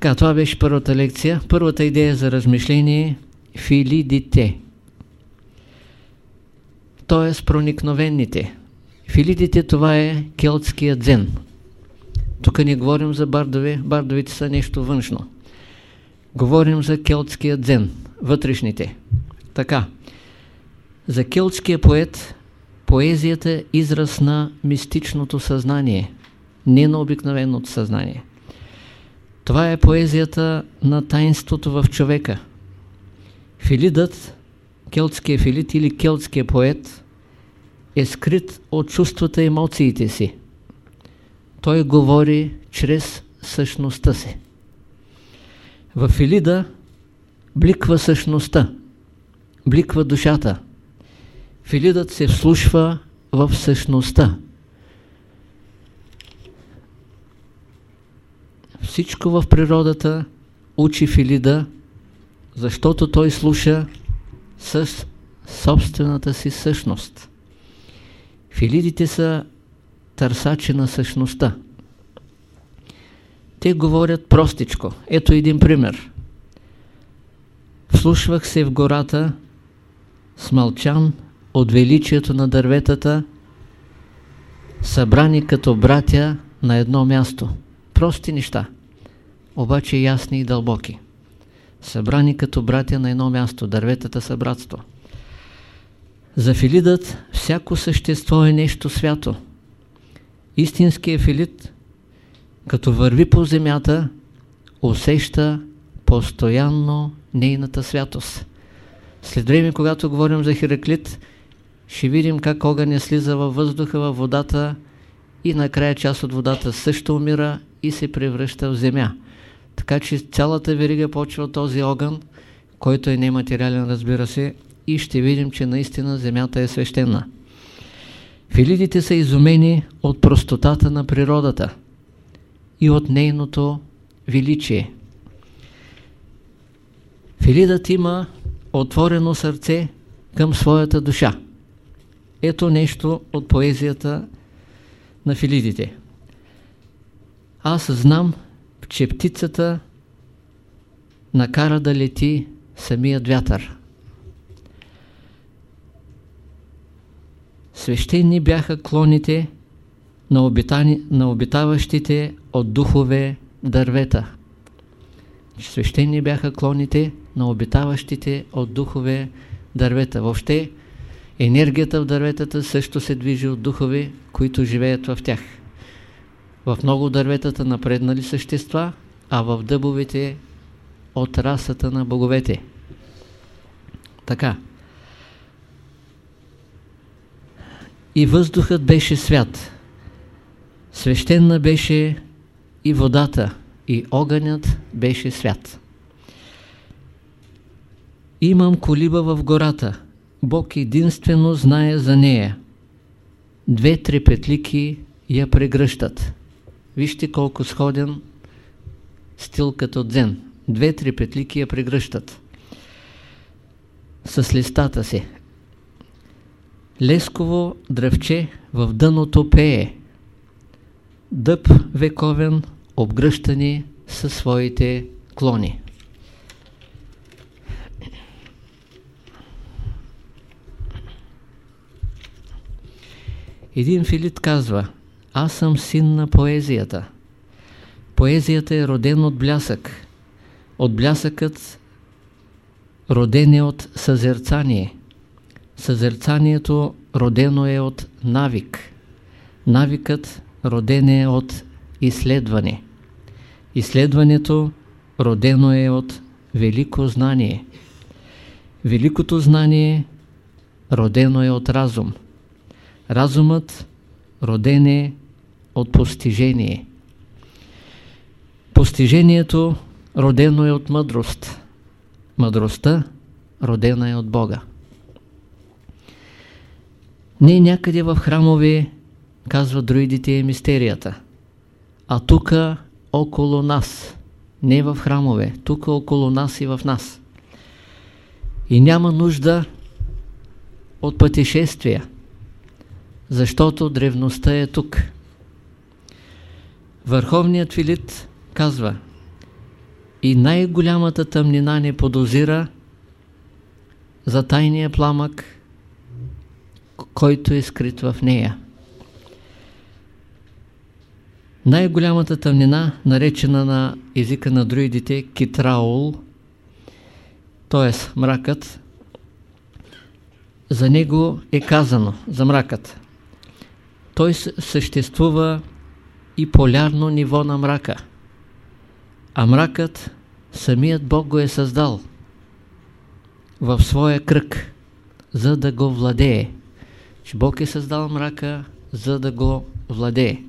Така, това беше първата лекция. Първата идея за размишление филидите. Т.е. проникновените. Филидите това е келтския дзен. Тук не говорим за бардове, бардовите са нещо външно. Говорим за келтския дзен, вътрешните. Така, за келтския поет поезията е израз на мистичното съзнание, не на обикновеното съзнание. Това е поезията на таинството в човека. Филидът, келтския филид или келтския поет е скрит от чувствата и емоциите си. Той говори чрез същността си. В Филида бликва същността, бликва душата. Филидът се вслушва в същността. Всичко в природата учи Филида, защото той слуша с собствената си същност. Филидите са търсачи на същността. Те говорят простичко. Ето един пример. Вслушвах се в гората, смълчан от величието на дърветата, събрани като братя на едно място. Прости неща, обаче ясни и дълбоки. Събрани като братя на едно място, дърветата са братство. За Филидът всяко същество е нещо свято. Истинският Филид, като върви по земята, усеща постоянно нейната святост. След време, когато говорим за Хераклит, ще видим как огъня слиза във въздуха, във водата и накрая част от водата също умира и се превръща в земя. Така че цялата верига почва от този огън, който е нематериален, разбира се, и ще видим, че наистина земята е свещена. Филидите са изумени от простотата на природата и от нейното величие. Филидът има отворено сърце към своята душа. Ето нещо от поезията на филидите. Аз знам, че птицата накара да лети самият вятър. Свещени бяха клоните на, обитани, на обитаващите от духове дървета. Свещени бяха клоните на обитаващите от духове дървета. Въобще енергията в дърветата също се движи от духове, които живеят в тях. В много дърветата напреднали същества, а в дъбовете от расата на боговете. Така. И въздухът беше свят. Свещена беше и водата, и огънят беше свят. Имам колиба в гората. Бог единствено знае за нея. Две трепетлики я прегръщат. Вижте колко сходен стил като дзен. Две-три петлики я прегръщат с листата си. Лесково дръвче в дъното пее. Дъб вековен обгръщани със своите клони. Един филит казва аз съм син на поезията. Поезията е роден от блясък. От блясъкът роден е от съзерцание. Съзерцанието родено е от навик. Навикът роден е от изследване. Изследването родено е от велико знание. Великото знание родено е от разум. Разумът роден е от постижение. Постижението родено е от мъдрост. Мъдростта родена е от Бога. Не някъде в храмове, казва друидите, е мистерията. А тук около нас, не в храмове, тук около нас и в нас. И няма нужда от пътешествия защото древността е тук. Върховният филит казва и най-голямата тъмнина не подозира за тайния пламък, който е скрит в нея. Най-голямата тъмнина, наречена на езика на друидите китраул, т.е. мракът, за него е казано, за мракът. Той съществува и полярно ниво на мрака. А мракът, самият Бог го е създал в своя кръг, за да го владее. Че Бог е създал мрака, за да го владее.